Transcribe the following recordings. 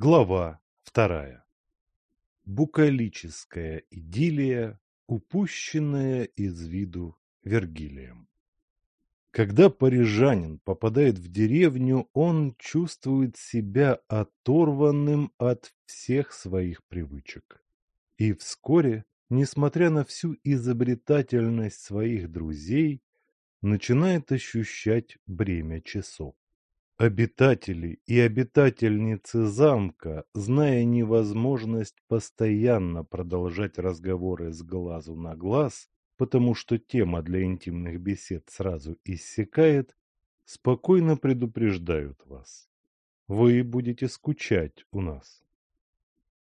Глава вторая. Букалическая идиллия, упущенная из виду Вергилием. Когда парижанин попадает в деревню, он чувствует себя оторванным от всех своих привычек. И вскоре, несмотря на всю изобретательность своих друзей, начинает ощущать бремя часов. Обитатели и обитательницы замка, зная невозможность постоянно продолжать разговоры с глазу на глаз, потому что тема для интимных бесед сразу иссякает, спокойно предупреждают вас. Вы будете скучать у нас.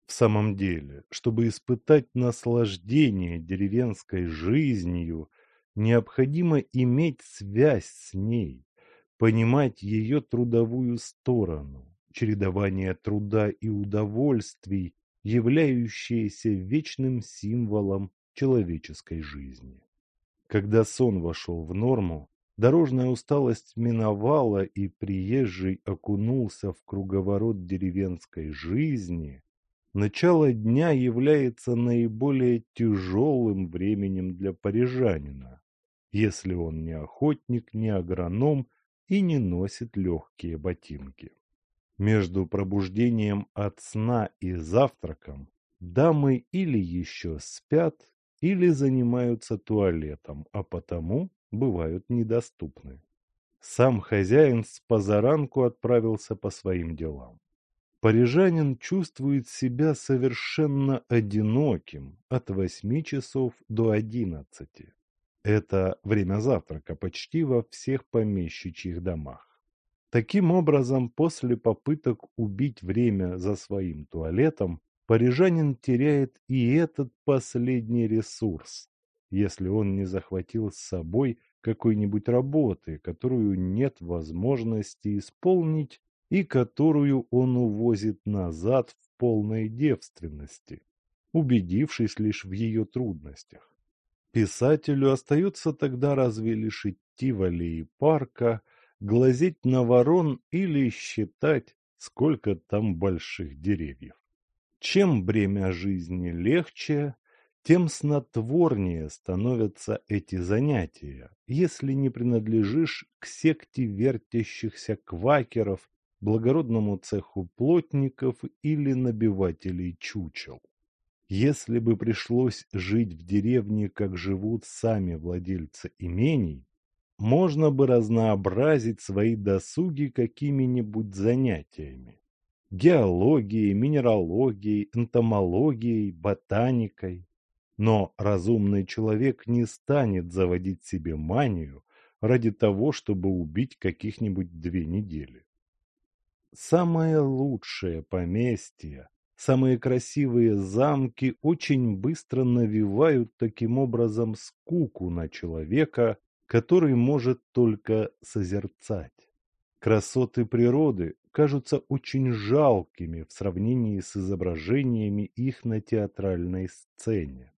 В самом деле, чтобы испытать наслаждение деревенской жизнью, необходимо иметь связь с ней, понимать ее трудовую сторону, чередование труда и удовольствий, являющееся вечным символом человеческой жизни. Когда сон вошел в норму, дорожная усталость миновала и приезжий окунулся в круговорот деревенской жизни, начало дня является наиболее тяжелым временем для парижанина, если он не охотник, не агроном и не носит легкие ботинки. Между пробуждением от сна и завтраком дамы или еще спят, или занимаются туалетом, а потому бывают недоступны. Сам хозяин с позаранку отправился по своим делам. Парижанин чувствует себя совершенно одиноким от восьми часов до одиннадцати. Это время завтрака почти во всех помещичьих домах. Таким образом, после попыток убить время за своим туалетом, парижанин теряет и этот последний ресурс, если он не захватил с собой какой-нибудь работы, которую нет возможности исполнить и которую он увозит назад в полной девственности, убедившись лишь в ее трудностях. Писателю остается тогда разве лишь идти в аллеи парка, глазеть на ворон или считать, сколько там больших деревьев. Чем бремя жизни легче, тем снотворнее становятся эти занятия, если не принадлежишь к секте вертящихся квакеров, благородному цеху плотников или набивателей чучел. Если бы пришлось жить в деревне, как живут сами владельцы имений, можно бы разнообразить свои досуги какими-нибудь занятиями. Геологией, минералогией, энтомологией, ботаникой. Но разумный человек не станет заводить себе манию ради того, чтобы убить каких-нибудь две недели. Самое лучшее поместье Самые красивые замки очень быстро навевают таким образом скуку на человека, который может только созерцать. Красоты природы кажутся очень жалкими в сравнении с изображениями их на театральной сцене.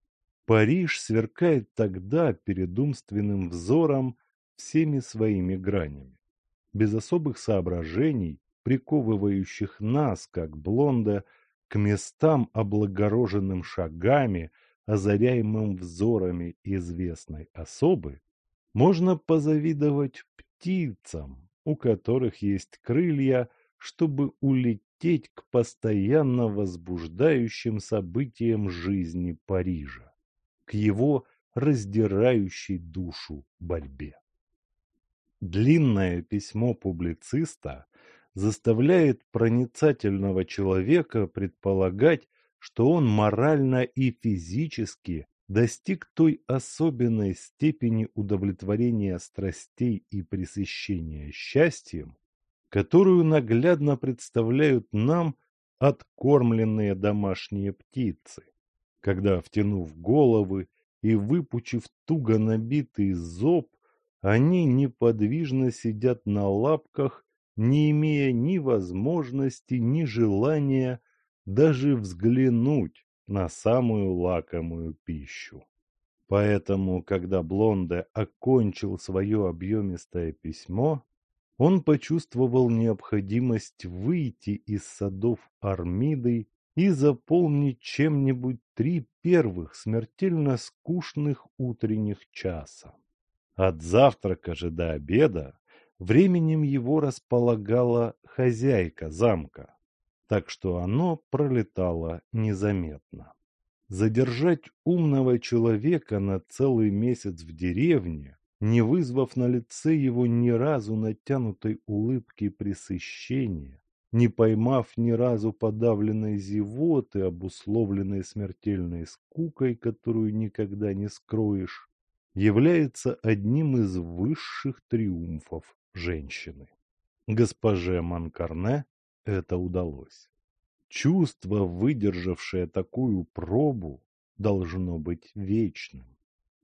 Париж сверкает тогда перед умственным взором всеми своими гранями. Без особых соображений, приковывающих нас, как блонда, к местам, облагороженным шагами, озаряемым взорами известной особы, можно позавидовать птицам, у которых есть крылья, чтобы улететь к постоянно возбуждающим событиям жизни Парижа, к его раздирающей душу борьбе. Длинное письмо публициста заставляет проницательного человека предполагать, что он морально и физически достиг той особенной степени удовлетворения страстей и пресыщения счастьем, которую наглядно представляют нам откормленные домашние птицы, когда, втянув головы и выпучив туго набитый зоб, они неподвижно сидят на лапках не имея ни возможности, ни желания даже взглянуть на самую лакомую пищу. Поэтому, когда Блонде окончил свое объемистое письмо, он почувствовал необходимость выйти из садов Армиды и заполнить чем-нибудь три первых смертельно скучных утренних часа. От завтрака же до обеда временем его располагала хозяйка замка, так что оно пролетало незаметно. Задержать умного человека на целый месяц в деревне, не вызвав на лице его ни разу натянутой улыбки пресыщения, не поймав ни разу подавленной зевоты, обусловленной смертельной скукой, которую никогда не скроешь, является одним из высших триумфов женщины. Госпоже Манкарне это удалось. Чувство, выдержавшее такую пробу, должно быть вечным.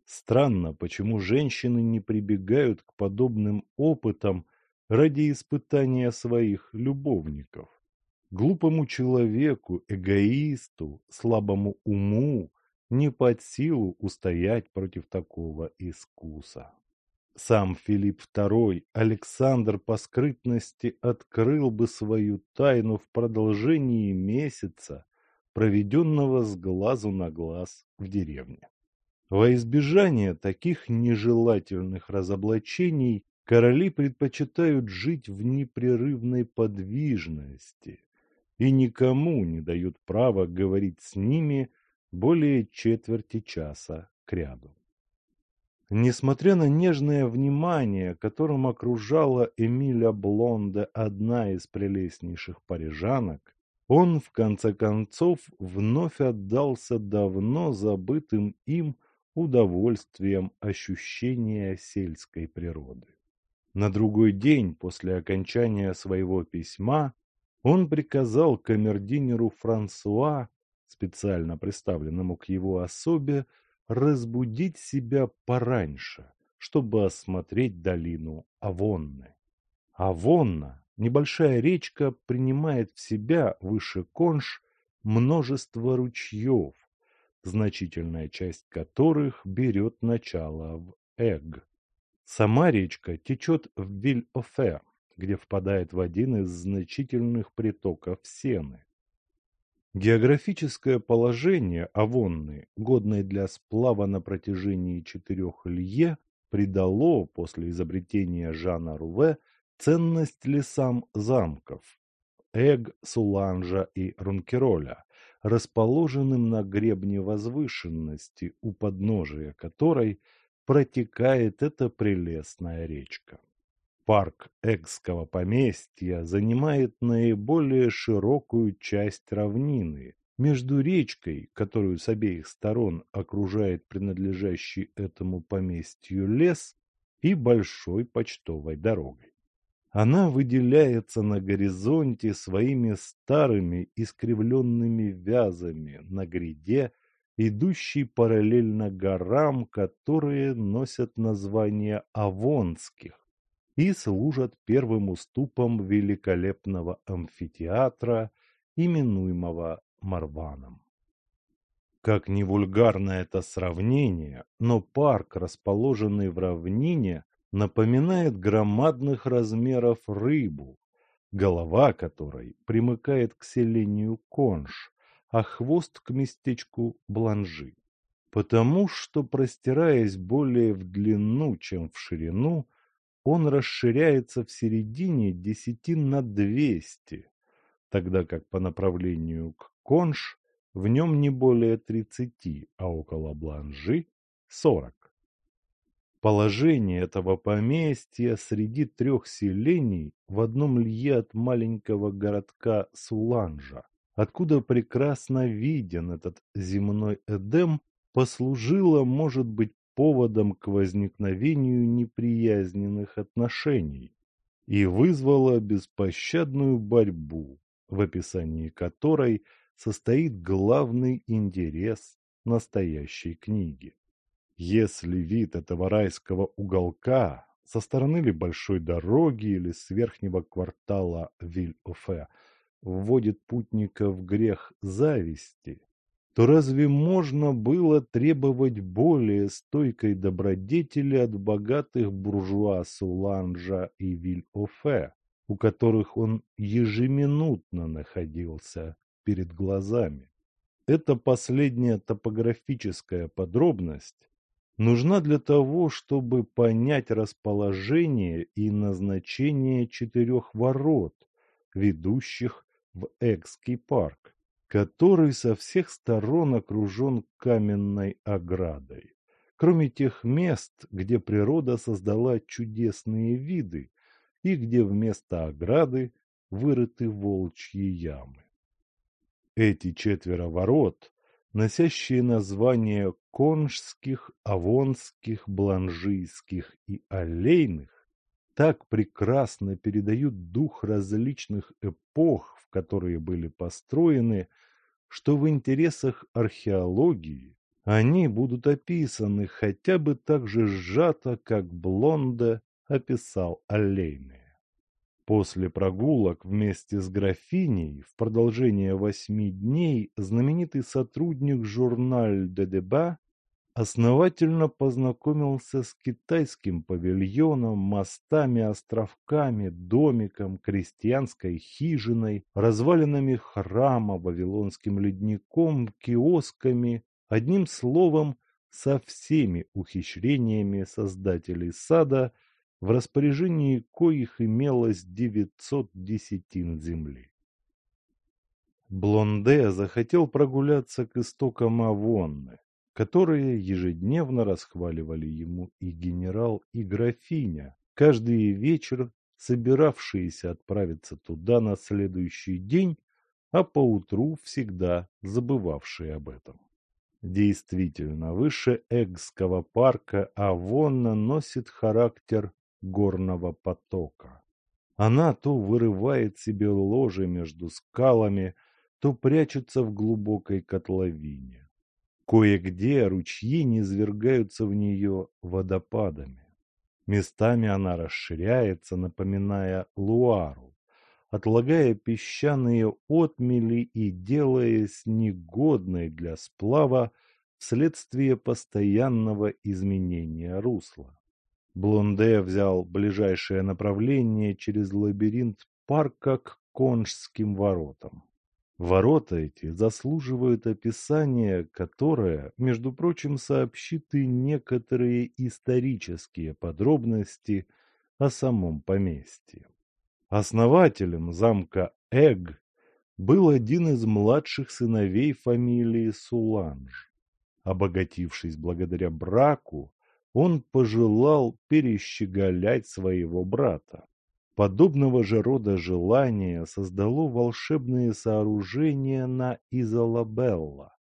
Странно, почему женщины не прибегают к подобным опытам ради испытания своих любовников. Глупому человеку, эгоисту, слабому уму не под силу устоять против такого искуса. Сам Филипп II, Александр по скрытности открыл бы свою тайну в продолжении месяца, проведенного с глазу на глаз в деревне. Во избежание таких нежелательных разоблачений короли предпочитают жить в непрерывной подвижности и никому не дают права говорить с ними более четверти часа кряду. Несмотря на нежное внимание, которым окружала Эмиля Блонде одна из прелестнейших парижанок, он, в конце концов, вновь отдался давно забытым им удовольствием ощущения сельской природы. На другой день после окончания своего письма он приказал камердинеру Франсуа, специально представленному к его особе, разбудить себя пораньше, чтобы осмотреть долину Авонны. Авонна, небольшая речка, принимает в себя выше Конш множество ручьев, значительная часть которых берет начало в Эг. Сама речка течет в Виль-Офе, где впадает в один из значительных притоков Сены. Географическое положение Авонны, годной для сплава на протяжении четырех лье, придало после изобретения Жана Руве ценность лесам замков Эг, Суланжа и Рункероля, расположенным на гребне возвышенности, у подножия которой протекает эта прелестная речка. Парк Экского поместья занимает наиболее широкую часть равнины между речкой, которую с обеих сторон окружает принадлежащий этому поместью лес, и большой почтовой дорогой. Она выделяется на горизонте своими старыми искривленными вязами на гряде, идущей параллельно горам, которые носят название Авонских, и служат первым уступом великолепного амфитеатра, именуемого Марваном. Как ни вульгарно это сравнение, но парк, расположенный в равнине, напоминает громадных размеров рыбу, голова которой примыкает к селению Конш, а хвост к местечку Бланжи. Потому что, простираясь более в длину, чем в ширину, он расширяется в середине десятин на двести, тогда как по направлению к Конш в нем не более тридцати, а около Бланжи – сорок. Положение этого поместья среди трех селений в одном лье от маленького городка Суланжа, откуда прекрасно виден этот земной Эдем, послужило, может быть, поводом к возникновению неприязненных отношений и вызвала беспощадную борьбу, в описании которой состоит главный интерес настоящей книги. Если вид этого райского уголка со стороны ли большой дороги или с верхнего квартала Виль-Офе вводит путника в грех зависти, то разве можно было требовать более стойкой добродетели от богатых буржуа Суланжа и Виль-Офе, у которых он ежеминутно находился перед глазами? Эта последняя топографическая подробность нужна для того, чтобы понять расположение и назначение четырех ворот, ведущих в Экский парк который со всех сторон окружен каменной оградой. Кроме тех мест, где природа создала чудесные виды и где вместо ограды вырыты волчьи ямы. Эти четверо ворот, носящие названия конжских, авонских, бланжийских и аллейных, так прекрасно передают дух различных эпох, которые были построены, что в интересах археологии они будут описаны хотя бы так же сжато, как Блонде описал Аллейные. После прогулок вместе с графиней в продолжение восьми дней знаменитый сотрудник журналь де Деба основательно познакомился с китайским павильоном, мостами, островками, домиком, крестьянской хижиной, развалинами храма, вавилонским ледником, киосками, одним словом, со всеми ухищрениями создателей сада, в распоряжении коих имелось 900 десятин земли. Блонде захотел прогуляться к истокам Авонны, которые ежедневно расхваливали ему и генерал, и графиня, каждый вечер собиравшиеся отправиться туда на следующий день, а поутру всегда забывавшие об этом. Действительно, выше Эгского парка Авонна носит характер горного потока. Она то вырывает себе ложе между скалами, то прячется в глубокой котловине. Кое-где ручьи низвергаются в нее водопадами. Местами она расширяется, напоминая Луару, отлагая песчаные отмели и делаясь негодной для сплава вследствие постоянного изменения русла. Блонде взял ближайшее направление через лабиринт парка к Конжским воротам. Ворота эти заслуживают описания, которое, между прочим, сообщит и некоторые исторические подробности о самом поместье. Основателем замка Эг был один из младших сыновей фамилии Суланж. Обогатившись благодаря браку, он пожелал перещеголять своего брата. Подобного же рода желание создало волшебные сооружения на Изолабелла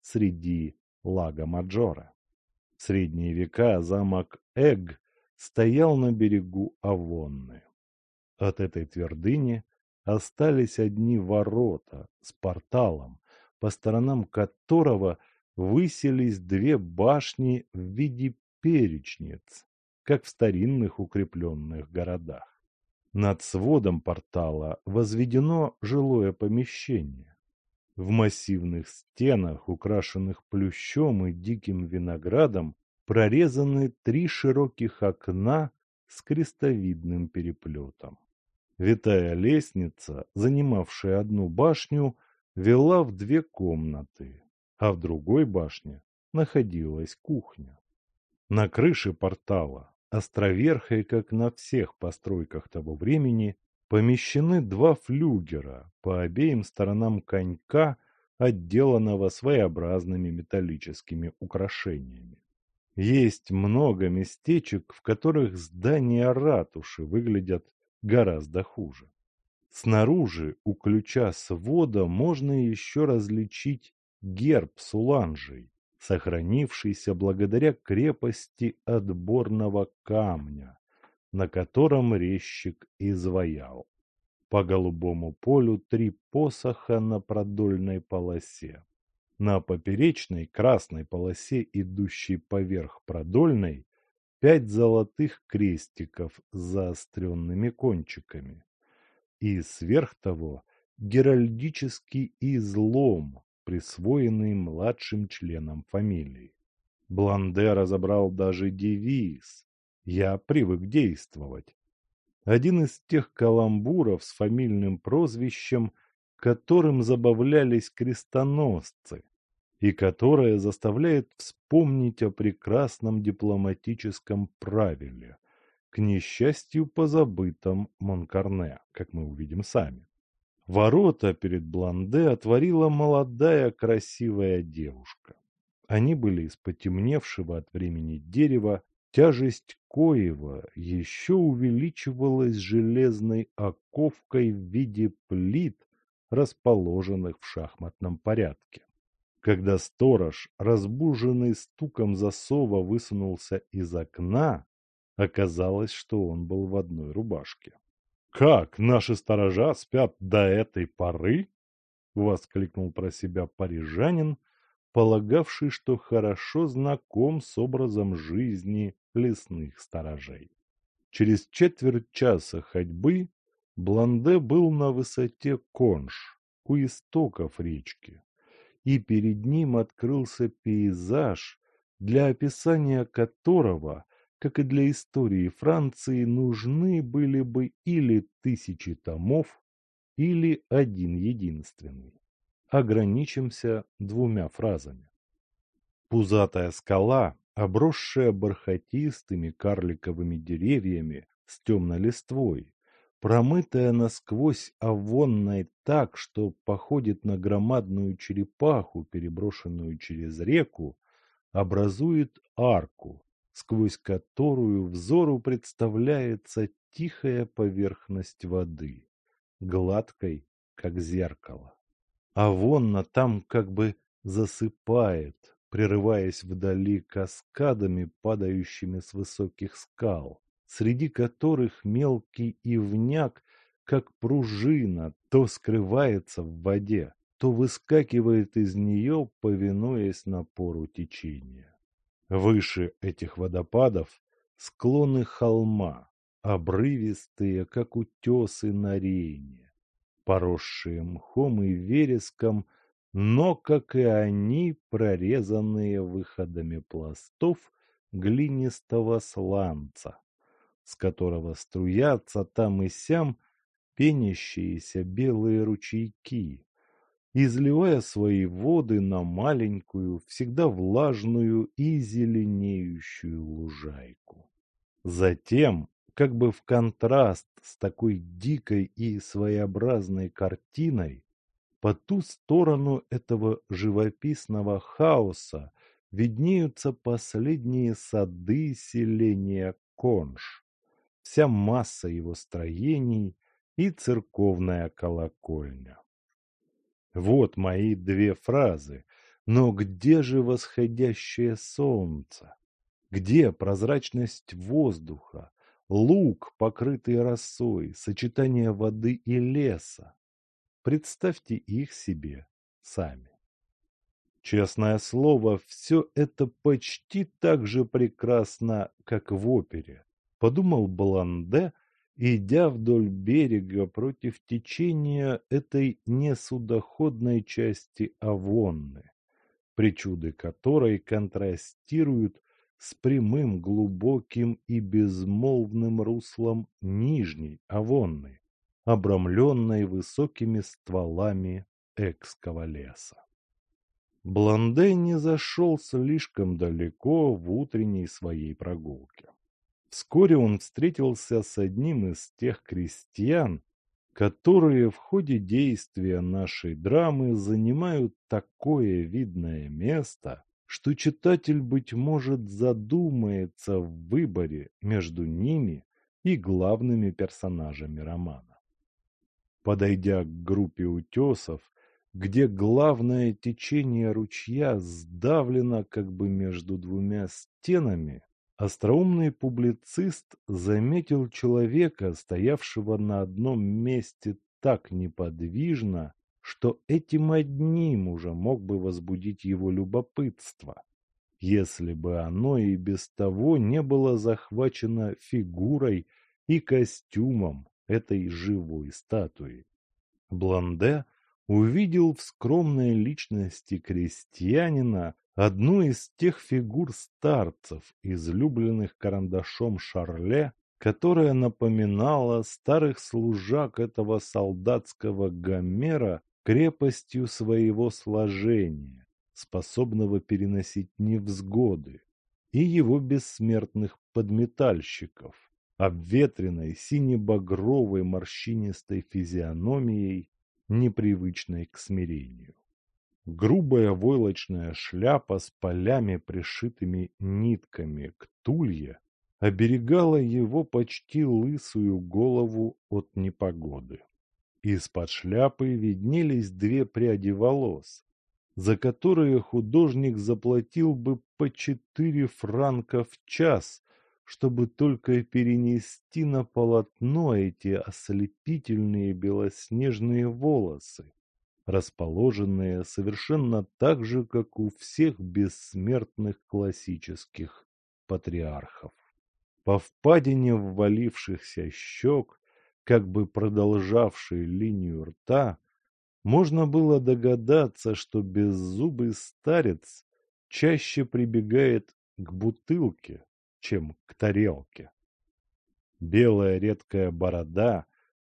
среди Лага Маджора. В средние века замок Эг стоял на берегу Авонны. От этой твердыни остались одни ворота с порталом, по сторонам которого высились две башни в виде перечниц, как в старинных укрепленных городах. Над сводом портала возведено жилое помещение. В массивных стенах, украшенных плющом и диким виноградом, прорезаны три широких окна с крестовидным переплетом. Витая лестница, занимавшая одну башню, вела в две комнаты, а в другой башне находилась кухня. На крыше портала островерхой, как на всех постройках того времени, помещены два флюгера по обеим сторонам конька, отделанного своеобразными металлическими украшениями. Есть много местечек, в которых здания ратуши выглядят гораздо хуже. Снаружи у ключа свода можно еще различить герб Суланжей, сохранившийся благодаря крепости отборного камня, на котором резчик изваял. По голубому полю три посоха на продольной полосе. На поперечной красной полосе, идущей поверх продольной, пять золотых крестиков с заостренными кончиками. И сверх того геральдический излом присвоенный младшим членам фамилии. Бланде разобрал даже девиз «Я привык действовать». Один из тех каламбуров с фамильным прозвищем, которым забавлялись крестоносцы, и которое заставляет вспомнить о прекрасном дипломатическом правиле, к несчастью позабытом Монкарне, как мы увидим сами. Ворота перед Бланде отворила молодая красивая девушка. Они были из потемневшего от времени дерева, тяжесть коего еще увеличивалась железной оковкой в виде плит, расположенных в шахматном порядке. Когда сторож, разбуженный стуком засова, высунулся из окна, оказалось, что он был в одной рубашке. «Как наши сторожа спят до этой поры?» — воскликнул про себя парижанин, полагавший, что хорошо знаком с образом жизни лесных сторожей. Через четверть часа ходьбы Бланде был на высоте Конш, у истоков речки, и перед ним открылся пейзаж, для описания которого, как и для истории Франции, нужны были бы или тысячи томов, или один единственный ограничимся двумя фразами. Пузатая скала, обросшая бархатистыми карликовыми деревьями с темной листвой, промытая насквозь овонной так, что походит на громадную черепаху, переброшенную через реку, образует арку, сквозь которую взору представляется тихая поверхность воды, гладкой, как зеркало а Вонна там как бы засыпает, прерываясь вдали каскадами, падающими с высоких скал, среди которых мелкий ивняк, как пружина, то скрывается в воде, то выскакивает из нее, повинуясь напору течения. Выше этих водопадов склоны холма, обрывистые, как утесы на рейне поросшие мхом и вереском, но, как и они, прорезанные выходами пластов глинистого сланца, с которого струятся там и сям пенящиеся белые ручейки, изливая свои воды на маленькую, всегда влажную и зеленеющую лужайку. Затем как бы в контраст с такой дикой и своеобразной картиной, по ту сторону этого живописного хаоса виднеются последние сады селения Конш, вся масса его строений и церковная колокольня. Вот мои две фразы, но где же восходящее солнце? Где прозрачность воздуха, луг, покрытый росой, сочетание воды и леса. Представьте их себе сами. Честное слово, все это почти так же прекрасно, как в опере, подумал Бланде, идя вдоль берега против течения этой несудоходной части Авонны, причуды которой контрастируют с прямым, глубоким и безмолвным руслом Нижней Авонны, обрамленной высокими стволами экского леса. Бланде не зашел слишком далеко в утренней своей прогулке. Вскоре он встретился с одним из тех крестьян, которые в ходе действия нашей драмы занимают такое видное место, что читатель, быть может, задумается в выборе между ними и главными персонажами романа. Подойдя к группе утесов, где главное течение ручья сдавлено как бы между двумя стенами, остроумный публицист заметил человека, стоявшего на одном месте так неподвижно, что этим одним уже мог бы возбудить его любопытство, если бы оно и без того не было захвачено фигурой и костюмом этой живой статуи. Бланде увидел в скромной личности крестьянина одну из тех фигур старцев, излюбленных карандашом Шарле, которая напоминала старых служак этого солдатского Гомера крепостью своего сложения, способного переносить невзгоды, и его бессмертных подметальщиков, обветренной сине-багровой морщинистой физиономией, непривычной к смирению. Грубая войлочная шляпа с полями, пришитыми нитками к тулье, оберегала его почти лысую голову от непогоды. Из-под шляпы виднелись две пряди волос, за которые художник заплатил бы по четыре франка в час, чтобы только перенести на полотно эти ослепительные белоснежные волосы, расположенные совершенно так же, как у всех бессмертных классических патриархов. По впадине ввалившихся щек, как бы продолжавшей линию рта, можно было догадаться, что беззубый старец чаще прибегает к бутылке, чем к тарелке. Белая редкая борода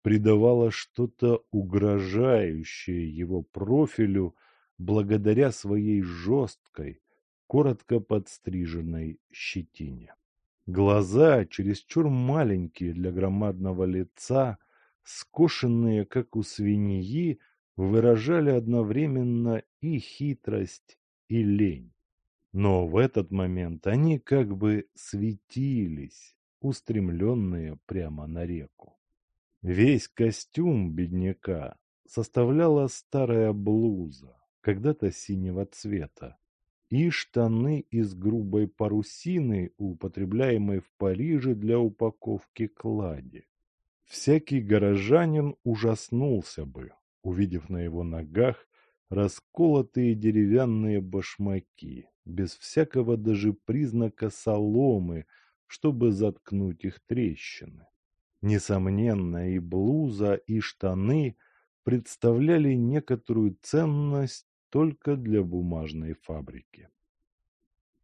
придавала что-то угрожающее его профилю благодаря своей жесткой, коротко подстриженной щетине. Глаза, чересчур маленькие для громадного лица, скошенные, как у свиньи, выражали одновременно и хитрость, и лень. Но в этот момент они как бы светились, устремленные прямо на реку. Весь костюм бедняка составляла старая блуза, когда-то синего цвета, и штаны из грубой парусины, употребляемой в Париже для упаковки клади. Всякий горожанин ужаснулся бы, увидев на его ногах расколотые деревянные башмаки, без всякого даже признака соломы, чтобы заткнуть их трещины. Несомненно, и блуза, и штаны представляли некоторую ценность только для бумажной фабрики.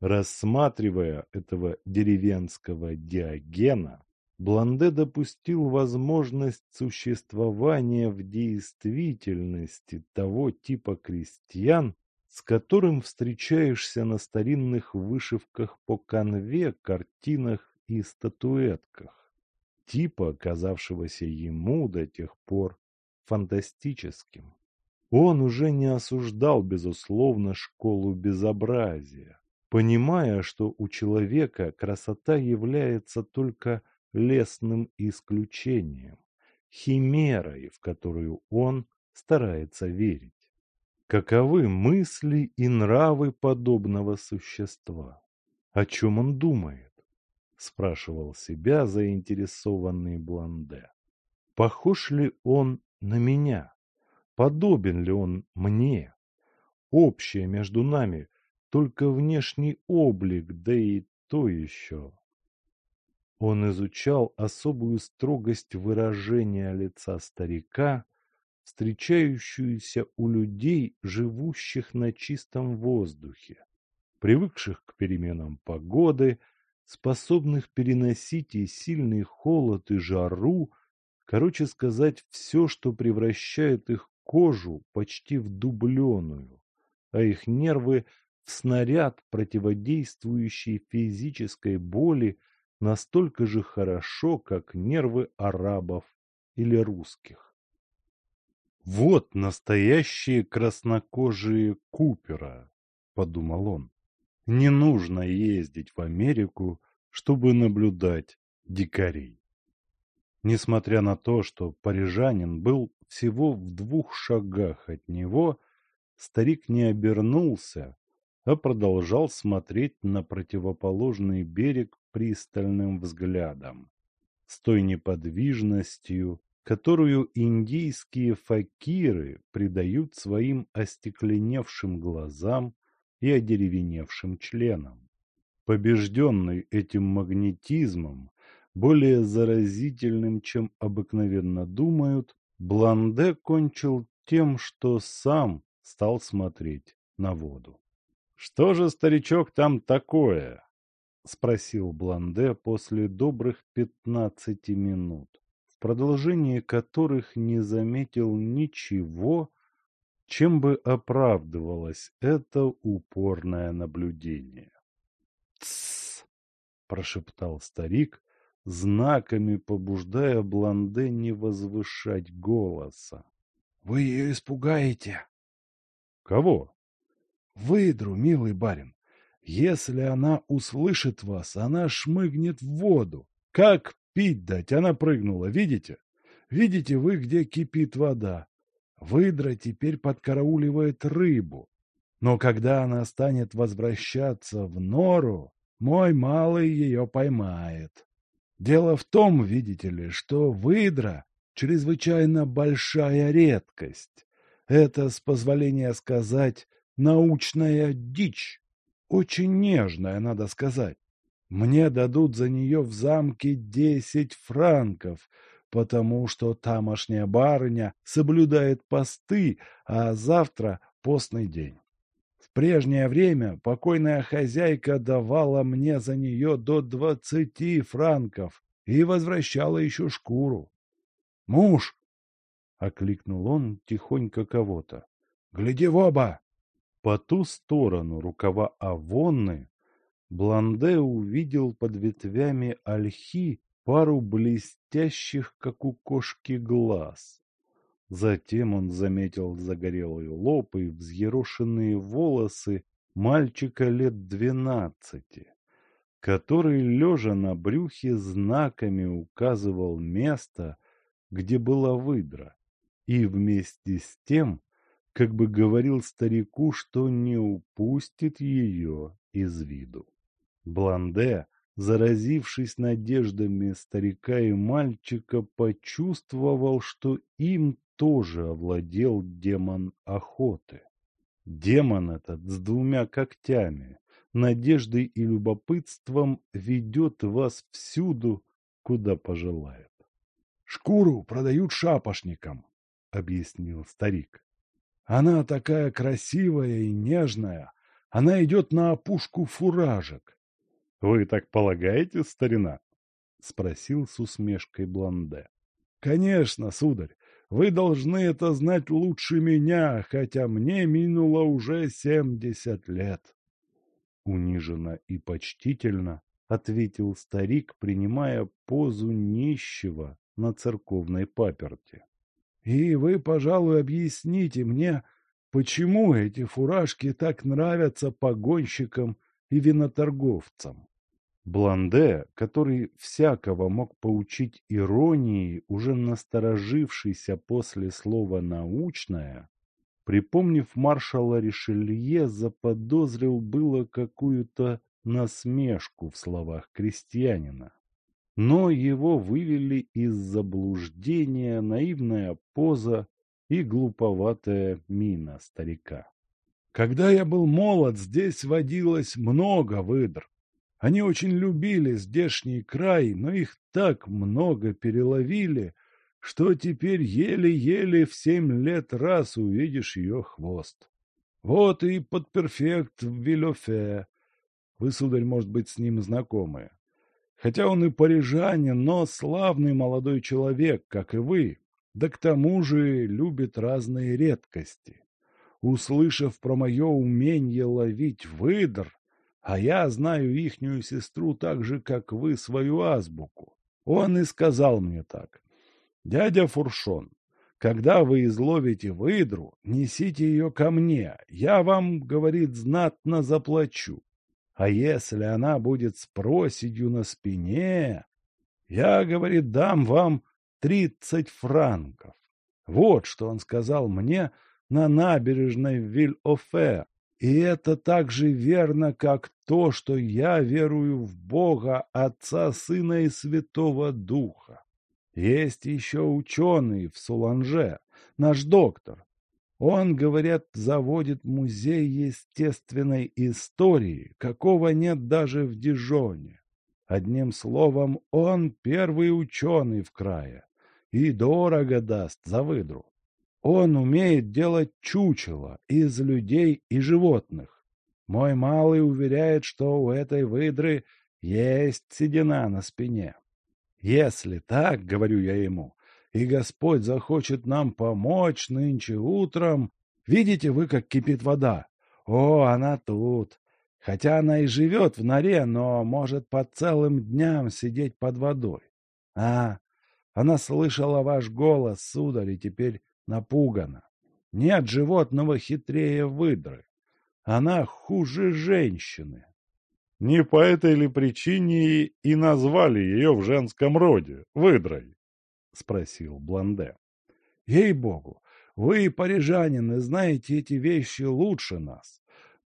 Рассматривая этого деревенского диагена, Бланде допустил возможность существования в действительности того типа крестьян, с которым встречаешься на старинных вышивках по канве, картинах и статуэтках, типа, казавшегося ему до тех пор фантастическим. Он уже не осуждал, безусловно, школу безобразия, понимая, что у человека красота является только лесным исключением, химерой, в которую он старается верить. Каковы мысли и нравы подобного существа? О чем он думает? Спрашивал себя заинтересованный Бланде. Похож ли он на меня? Подобен ли он мне? Общее между нами только внешний облик, да и то еще. Он изучал особую строгость выражения лица старика, встречающуюся у людей, живущих на чистом воздухе, привыкших к переменам погоды, способных переносить и сильный холод, и жару, короче сказать, все, что превращает их кожу почти в дубленую, а их нервы в снаряд, противодействующий физической боли настолько же хорошо, как нервы арабов или русских. Вот настоящие краснокожие Купера, подумал он. Не нужно ездить в Америку, чтобы наблюдать дикарей. Несмотря на то, что парижанин был всего в двух шагах от него, старик не обернулся, а продолжал смотреть на противоположный берег пристальным взглядом, с той неподвижностью, которую индийские факиры придают своим остекленевшим глазам и одеревеневшим членам. Побежденный этим магнетизмом, более заразительным, чем обыкновенно думают, Бланде кончил тем, что сам стал смотреть на воду. «Что же, старичок, там такое?» — спросил Бланде после добрых пятнадцати минут, в продолжении которых не заметил ничего, чем бы оправдывалось это упорное наблюдение. «Тссс!» — прошептал старик, знаками побуждая Бланде не возвышать голоса. «Вы ее испугаете?» «Кого?» «Выдру, милый барин. Если она услышит вас, она шмыгнет в воду. Как пить дать? Она прыгнула, видите? Видите вы, где кипит вода? Выдра теперь подкарауливает рыбу. Но когда она станет возвращаться в нору, мой малый ее поймает. Дело в том, видите ли, что выдра — чрезвычайно большая редкость. Это, с позволения сказать, научная дичь. Очень нежная, надо сказать. Мне дадут за нее в замке десять франков, потому что тамошняя барыня соблюдает посты, а завтра постный день. В прежнее время покойная хозяйка давала мне за нее до двадцати франков и возвращала еще шкуру. «Муж!» — окликнул он тихонько кого-то. «Гляди в оба!» По ту сторону рукава Авонны Бланде увидел под ветвями ольхи пару блестящих, как у кошки, глаз. Затем он заметил загорелый лоб и взъерошенные волосы мальчика лет двенадцати, который, лежа на брюхе, знаками указывал место, где была выдра, и вместе с тем как бы говорил старику, что не упустит ее из виду. Бланде, заразившись надеждами старика и мальчика, почувствовал, что им тоже овладел демон охоты. Демон этот с двумя когтями, надеждой и любопытством ведет вас всюду, куда пожелает. — Шкуру продают шапошникам, — объяснил старик. Она такая красивая и нежная. Она идет на опушку фуражек. — Вы так полагаете, старина? — спросил с усмешкой Бланде. — Конечно, сударь. Вы должны это знать лучше меня, хотя мне минуло уже семьдесят лет. Униженно и почтительно ответил старик, принимая позу нищего на церковной паперти. И вы, пожалуй, объясните мне, почему эти фуражки так нравятся погонщикам и виноторговцам. Бланде, который всякого мог поучить иронии, уже насторожившийся после слова «научное», припомнив маршала Ришелье, заподозрил было какую-то насмешку в словах крестьянина. Но его вывели из заблуждения наивная поза и глуповатая мина старика. Когда я был молод, здесь водилось много выдр. Они очень любили здешний край, но их так много переловили, что теперь еле-еле в семь лет раз увидишь ее хвост. Вот и подперфект в. Вы, сударь, может быть, с ним знакомы. Хотя он и парижанин, но славный молодой человек, как и вы, да к тому же любит разные редкости. Услышав про мое умение ловить выдр, а я знаю ихнюю сестру так же, как вы свою азбуку, он и сказал мне так. «Дядя Фуршон, когда вы изловите выдру, несите ее ко мне, я вам, — говорит, — знатно заплачу. А если она будет с проседью на спине, я, говорит, дам вам тридцать франков. Вот что он сказал мне на набережной Виль-Офе. И это так же верно, как то, что я верую в Бога, Отца, Сына и Святого Духа. Есть еще ученый в Суланже, наш доктор, он, говорят, заводит музей естественной истории, какого нет даже в Дижоне. Одним словом, он первый ученый в крае и дорого даст за выдру. Он умеет делать чучело из людей и животных. Мой малый уверяет, что у этой выдры есть седина на спине. Если так, говорю я ему, и Господь захочет нам помочь нынче утром, видите вы, как кипит вода? О, она тут. Хотя она и живет в норе, но может по целым дням сидеть под водой. А, она слышала ваш голос, сударь, и теперь напугана. Нет животного хитрее выдры. Она хуже женщины. Не по этой ли причине и назвали ее в женском роде выдрой? — спросил Бланде. — Ей-богу, вы, парижанины, знаете эти вещи лучше нас.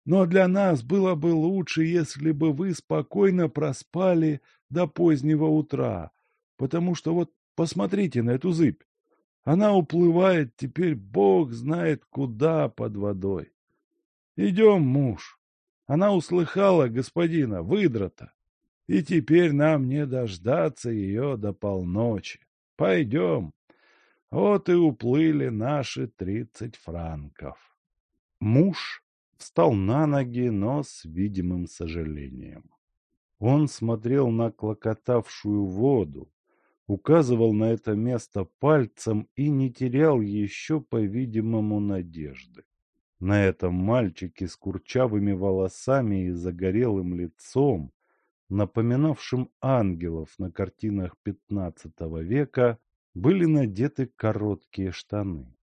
Но для нас было бы лучше, если бы вы спокойно проспали до позднего утра, потому что вот посмотрите на эту зыбь. Она уплывает теперь бог знает куда под водой. Идем, муж. Она услыхала господина выдрота, и теперь нам не дождаться ее до полночи. Пойдем. Вот и уплыли наши тридцать франков. Муж встал на ноги, но с видимым сожалением. Он смотрел на клокотавшую воду, указывал на это место пальцем и не терял еще, по-видимому, надежды. На этом мальчике с курчавыми волосами и загорелым лицом, напоминавшим ангелов на картинах XV века, были надеты короткие штаны.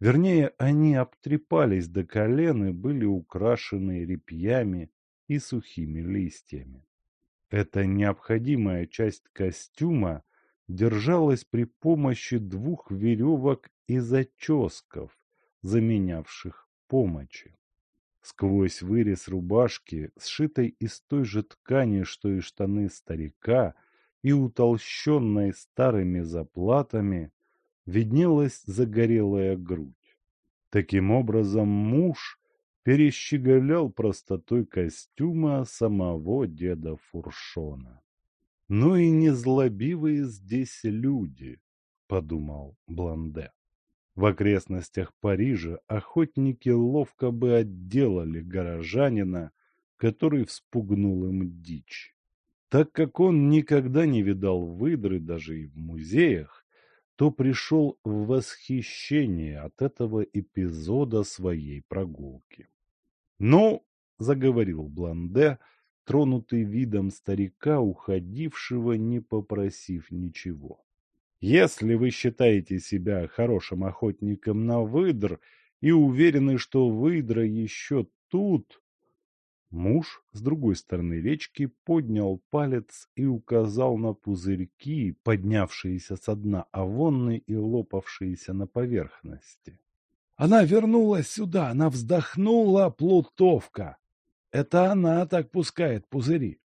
Вернее, они обтрепались до колен и были украшены репьями и сухими листьями. Эта необходимая часть костюма держалась при помощи двух веревок и заческов, заменявших помощи. Сквозь вырез рубашки, сшитой из той же ткани, что и штаны старика, и утолщенной старыми заплатами, виднелась загорелая грудь. Таким образом, муж перещеголял простотой костюма самого деда Фуршона. «Ну и незлобивые здесь люди», — подумал Бланде. В окрестностях Парижа охотники ловко бы отделали горожанина, который вспугнул им дичь. Так как он никогда не видал выдры даже и в музеях, то пришел в восхищение от этого эпизода своей прогулки. «Ну, — заговорил Бланде, тронутый видом старика, уходившего, не попросив ничего. Если вы считаете себя хорошим охотником на выдр и уверены, что выдра еще тут... Муж с другой стороны речки поднял палец и указал на пузырьки, поднявшиеся со дна авонны и лопавшиеся на поверхности. Она вернулась сюда, она вздохнула, плутовка. Это она так пускает пузыри.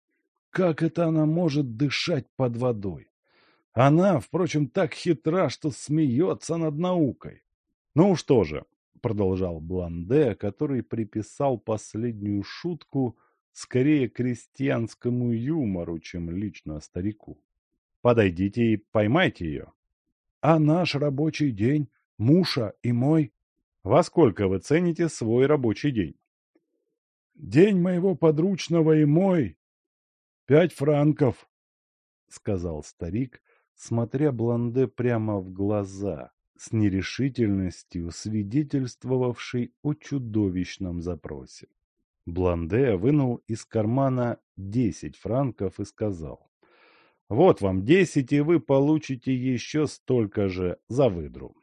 Как это она может дышать под водой? Она, впрочем, так хитра, что смеется над наукой. Ну что же, продолжал Бланде, который приписал последнюю шутку скорее крестьянскому юмору, чем лично старику. Подойдите и поймайте ее. А наш рабочий день, Муша и мой? Во сколько вы цените свой рабочий день? День моего подручного и мой. Пять франков, — сказал старик, смотря Бланде прямо в глаза, с нерешительностью, свидетельствовавшей о чудовищном запросе. Бланде вынул из кармана десять франков и сказал. «Вот вам десять, и вы получите еще столько же за выдру».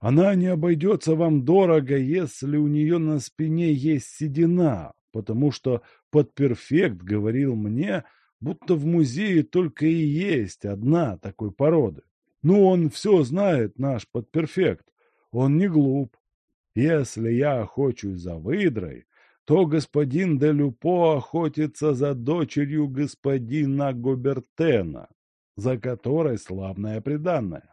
«Она не обойдется вам дорого, если у нее на спине есть седина, потому что подперфект говорил мне, будто в музее только и есть одна такой породы. Ну, он все знает, наш подперфект. Он не глуп. Если я охочусь за выдрой, то господин де Люпо охотится за дочерью господина Губертена, за которой славная приданная.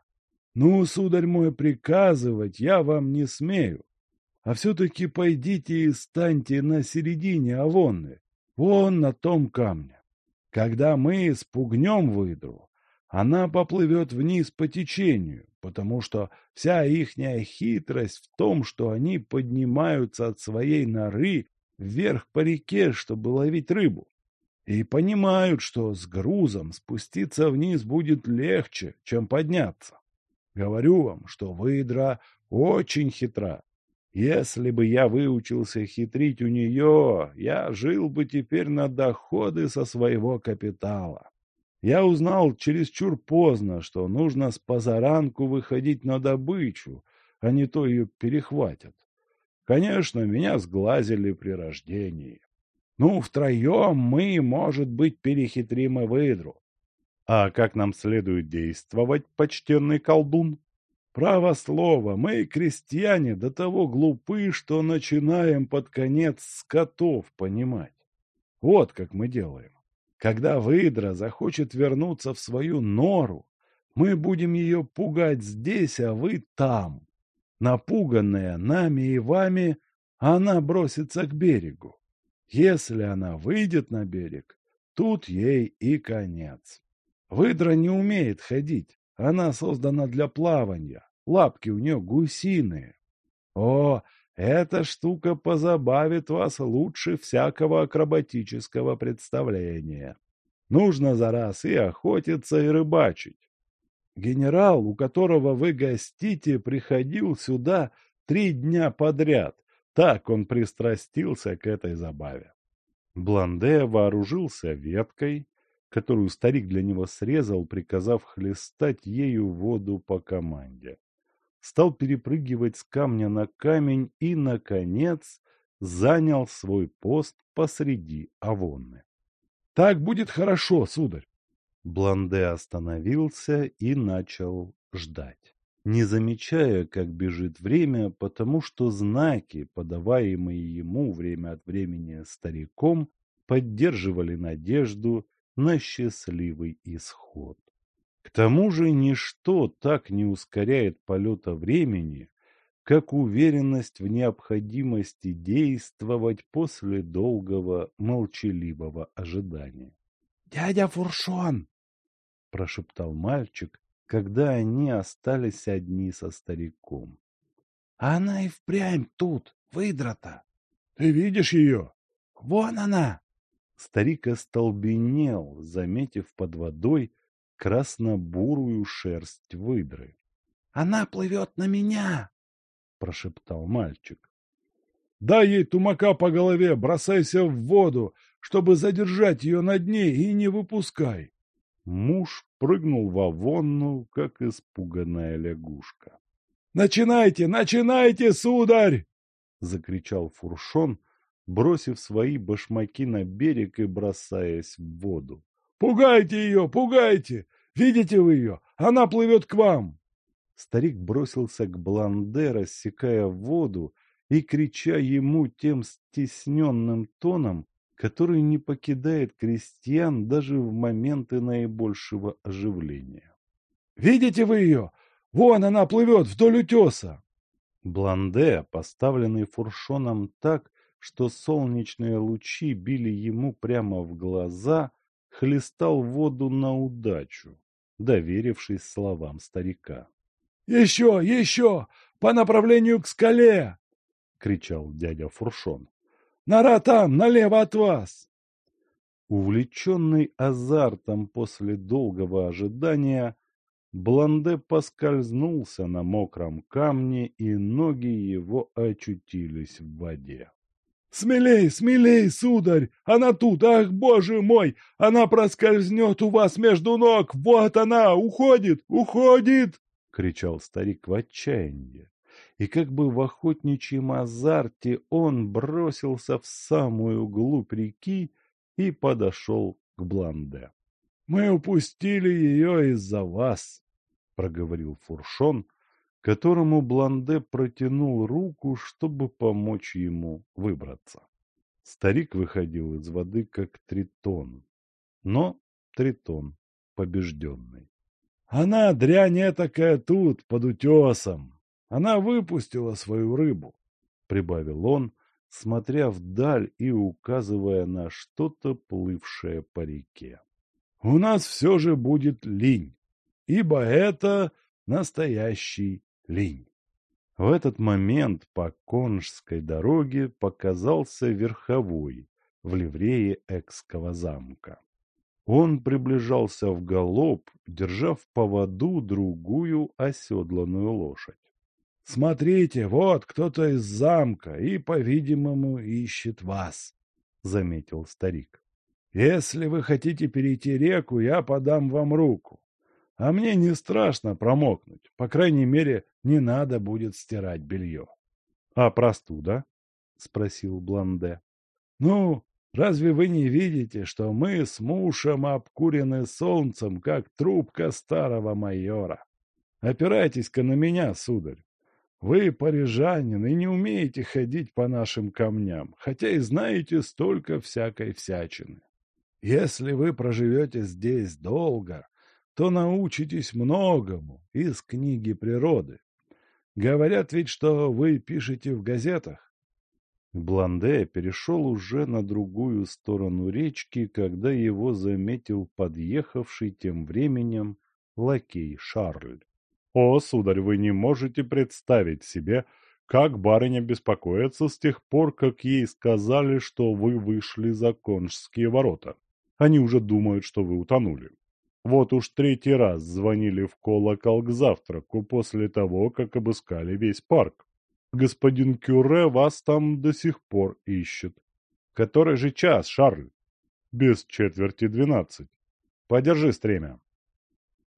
Ну, сударь мой, приказывать я вам не смею. А все-таки пойдите и станьте на середине Авонны, вон на том камне. Когда мы спугнем выдру, она поплывет вниз по течению, потому что вся ихняя хитрость в том, что они поднимаются от своей норы вверх по реке, чтобы ловить рыбу. И понимают, что с грузом спуститься вниз будет легче, чем подняться. Говорю вам, что выдра очень хитра. Если бы я выучился хитрить у нее, я жил бы теперь на доходы со своего капитала. Я узнал чересчур поздно, что нужно с позаранку выходить на добычу, а не то ее перехватят. Конечно, меня сглазили при рождении. Ну, втроем мы, может быть, перехитрим и выдру. А как нам следует действовать, почтенный колдун? Право слово, мы, крестьяне, до того глупы, что начинаем под конец скотов понимать. Вот как мы делаем. Когда выдра захочет вернуться в свою нору, мы будем ее пугать здесь, а вы там. Напуганная нами и вами, она бросится к берегу. Если она выйдет на берег, тут ей и конец. Выдра не умеет ходить, она создана для плавания. Лапки у нее гусиные. О, эта штука позабавит вас лучше всякого акробатического представления. Нужно за раз и охотиться, и рыбачить. Генерал, у которого вы гостите, приходил сюда три дня подряд. Так он пристрастился к этой забаве. Бланде вооружился веткой, которую старик для него срезал, приказав хлестать ею воду по команде. Стал перепрыгивать с камня на камень и, наконец, занял свой пост посреди Авонны. — Так будет хорошо, сударь. Бланде остановился и начал ждать, не замечая, как бежит время, потому что знаки, подаваемые ему время от времени стариком, поддерживали надежду на счастливый исход. К тому же ничто так не ускоряет полета времени, как уверенность в необходимости действовать после долгого молчаливого ожидания. «Дядя Фуршон!» — прошептал мальчик, когда они остались одни со стариком. «Она и впрямь тут, выдрота!» «Ты видишь ее?» «Вон она!» Старик остолбенел, заметив под водой красно-бурую шерсть выдры. — Она плывет на меня! — прошептал мальчик. — Дай ей тумака по голове, бросайся в воду, чтобы задержать ее на дне и не выпускай. Муж прыгнул во вонну, как испуганная лягушка. — Начинайте, начинайте, сударь! — закричал Фуршон, бросив свои башмаки на берег и бросаясь в воду. «Пугайте ее, пугайте! Видите вы ее? Она плывет к вам!» Старик бросился к Бланде, рассекая воду и крича ему тем стесненным тоном, который не покидает крестьян даже в моменты наибольшего оживления. «Видите вы ее? Вон она плывет вдоль утеса!» Бланде, поставленный фуршоном так, что солнечные лучи били ему прямо в глаза, хлестал воду на удачу, доверившись словам старика. «Еще, еще! По направлению к скале!» — кричал дядя Фуршон. «Нора там, налево от вас!» Увлеченный азартом после долгого ожидания, Бланде поскользнулся на мокром камне, и ноги его очутились в воде. «Смелей, смелей, сударь! Она тут! Ах, боже мой! Она проскользнет у вас между ног! Вот она! Уходит! Уходит!» — кричал старик в отчаянии. И как бы в охотничьем азарте он бросился в самую глубь реки и подошел к Бланде. — Мы упустили ее из-за вас, — проговорил Фуршон, которому Бланде протянул руку, чтобы помочь ему выбраться. Старик выходил из воды как тритон, но тритон побежденный. «Она, дрянь такая тут, под утесом! Она выпустила свою рыбу!» — прибавил он, смотря вдаль и указывая на что-то плывшее по реке. «У нас все же будет линь. ибо это настоящий линь. В этот момент по Конжской дороге показался верховой в ливрее Экского замка. Он приближался в галоп, держа в поводу другую оседланную лошадь. «Смотрите, вот кто-то из замка и, по-видимому, ищет вас», — заметил старик. «Если вы хотите перейти реку, я подам вам руку. А мне не страшно промокнуть. По крайней мере, не надо будет стирать белье. — А простуда? — спросил Бланде. — Ну, разве вы не видите, что мы с мужем обкурены солнцем, как трубка старого майора? Опирайтесь-ка на меня, сударь. Вы парижанин и не умеете ходить по нашим камням, хотя и знаете столько всякой всячины. Если вы проживете здесь долго, то научитесь многому из книги природы. Говорят ведь, что вы пишете в газетах. Бланде перешел уже на другую сторону речки, когда его заметил подъехавший тем временем лакей Шарль. — О, сударь, вы не можете представить себе, как барыня беспокоится с тех пор, как ей сказали, что вы вышли за конжские ворота. Они уже думают, что вы утонули. Вот уж третий раз звонили в колокол к завтраку после того, как обыскали весь парк. Господин Кюре вас там до сих пор ищет. Который же час, Шарль? Без четверти двенадцать. Подержи стремя.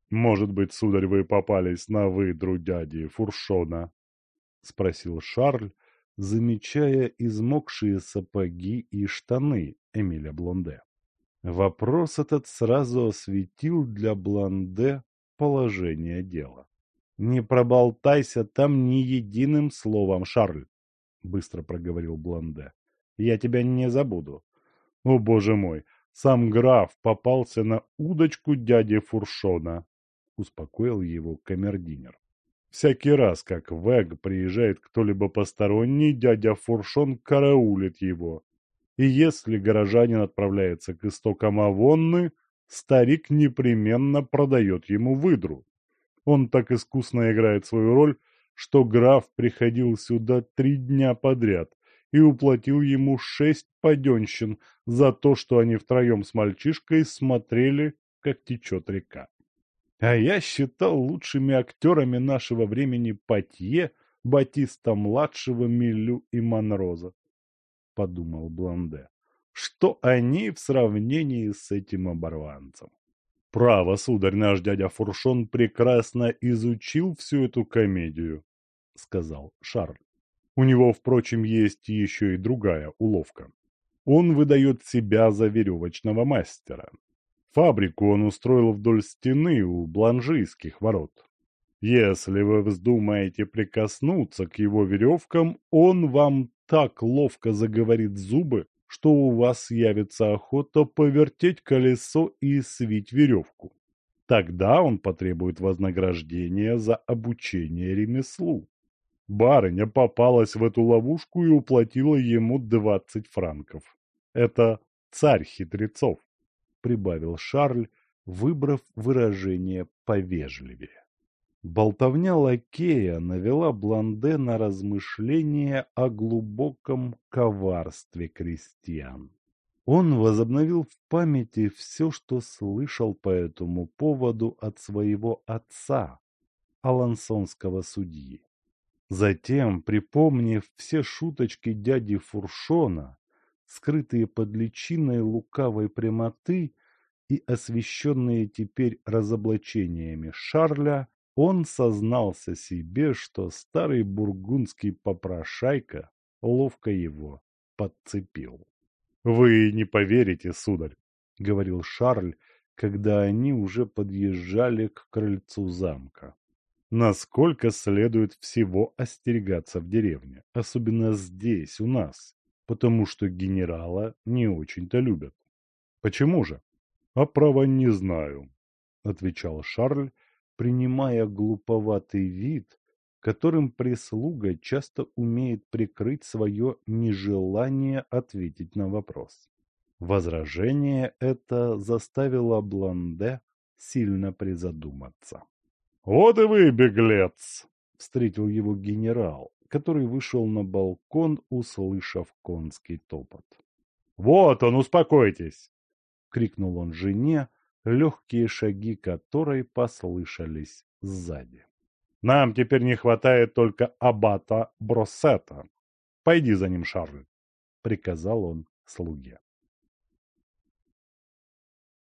Может быть, сударь, вы попались на выдру дяди Фуршона? Спросил Шарль, замечая измокшие сапоги и штаны Эмиля Блонде. Вопрос этот сразу осветил для Бланде положение дела. «Не проболтайся там ни единым словом, Шарль», — быстро проговорил Бланде. «Я тебя не забуду». «О, боже мой, сам граф попался на удочку дяди Фуршона», — успокоил его камердинер. «Всякий раз, как в Эг приезжает кто-либо посторонний, дядя Фуршон караулит его, и если горожанин отправляется к истокам Авонны, старик непременно продает ему выдру. Он так искусно играет свою роль, что граф приходил сюда три дня подряд и уплатил ему шесть паденщин за то, что они втроем с мальчишкой смотрели, как течет река. А я считал лучшими актерами нашего времени Патье, Батиста-младшего, Милю и Монроза. — подумал Бланде. «Что они в сравнении с этим оборванцем?» «Право, сударь, наш дядя Фуршон прекрасно изучил всю эту комедию», — сказал Шарль. «У него, впрочем, есть еще и другая уловка. Он выдает себя за веревочного мастера. Фабрику он устроил вдоль стены у бланжийских ворот. Если вы вздумаете прикоснуться к его веревкам, он вам так ловко заговорит зубы, что у вас явится охота повертеть колесо и свить веревку. Тогда он потребует вознаграждения за обучение ремеслу. Барыня попалась в эту ловушку и уплатила ему двадцать франков. Это царь хитрецов, прибавил Шарль, выбрав выражение повежливее. Болтовня лакея навела Бланде на размышления о глубоком коварстве крестьян. Он возобновил в памяти все, что слышал по этому поводу от своего отца, алансонского судьи. Затем, припомнив все шуточки дяди Фуршона, скрытые под личиной лукавой прямоты и освещенные теперь разоблачениями Шарля, он сознался себе, что старый бургундский попрошайка ловко его подцепил. «Вы не поверите, сударь», — говорил Шарль, когда они уже подъезжали к крыльцу замка. «Насколько следует всего остерегаться в деревне, особенно здесь, у нас, потому что генерала не очень-то любят». «Почему же?» «А право не знаю», — отвечал Шарль, принимая глуповатый вид, которым прислуга часто умеет прикрыть свое нежелание ответить на вопрос. Возражение это заставило Бланде сильно призадуматься. «Вот и вы, беглец!» — встретил его генерал, который вышел на балкон, услышав конский топот. «Вот он, успокойтесь!» — крикнул он жене, легкие шаги которой послышались сзади. «Нам теперь не хватает только аббата Броссета. Пойди за ним, Шарль!» — приказал он слуге.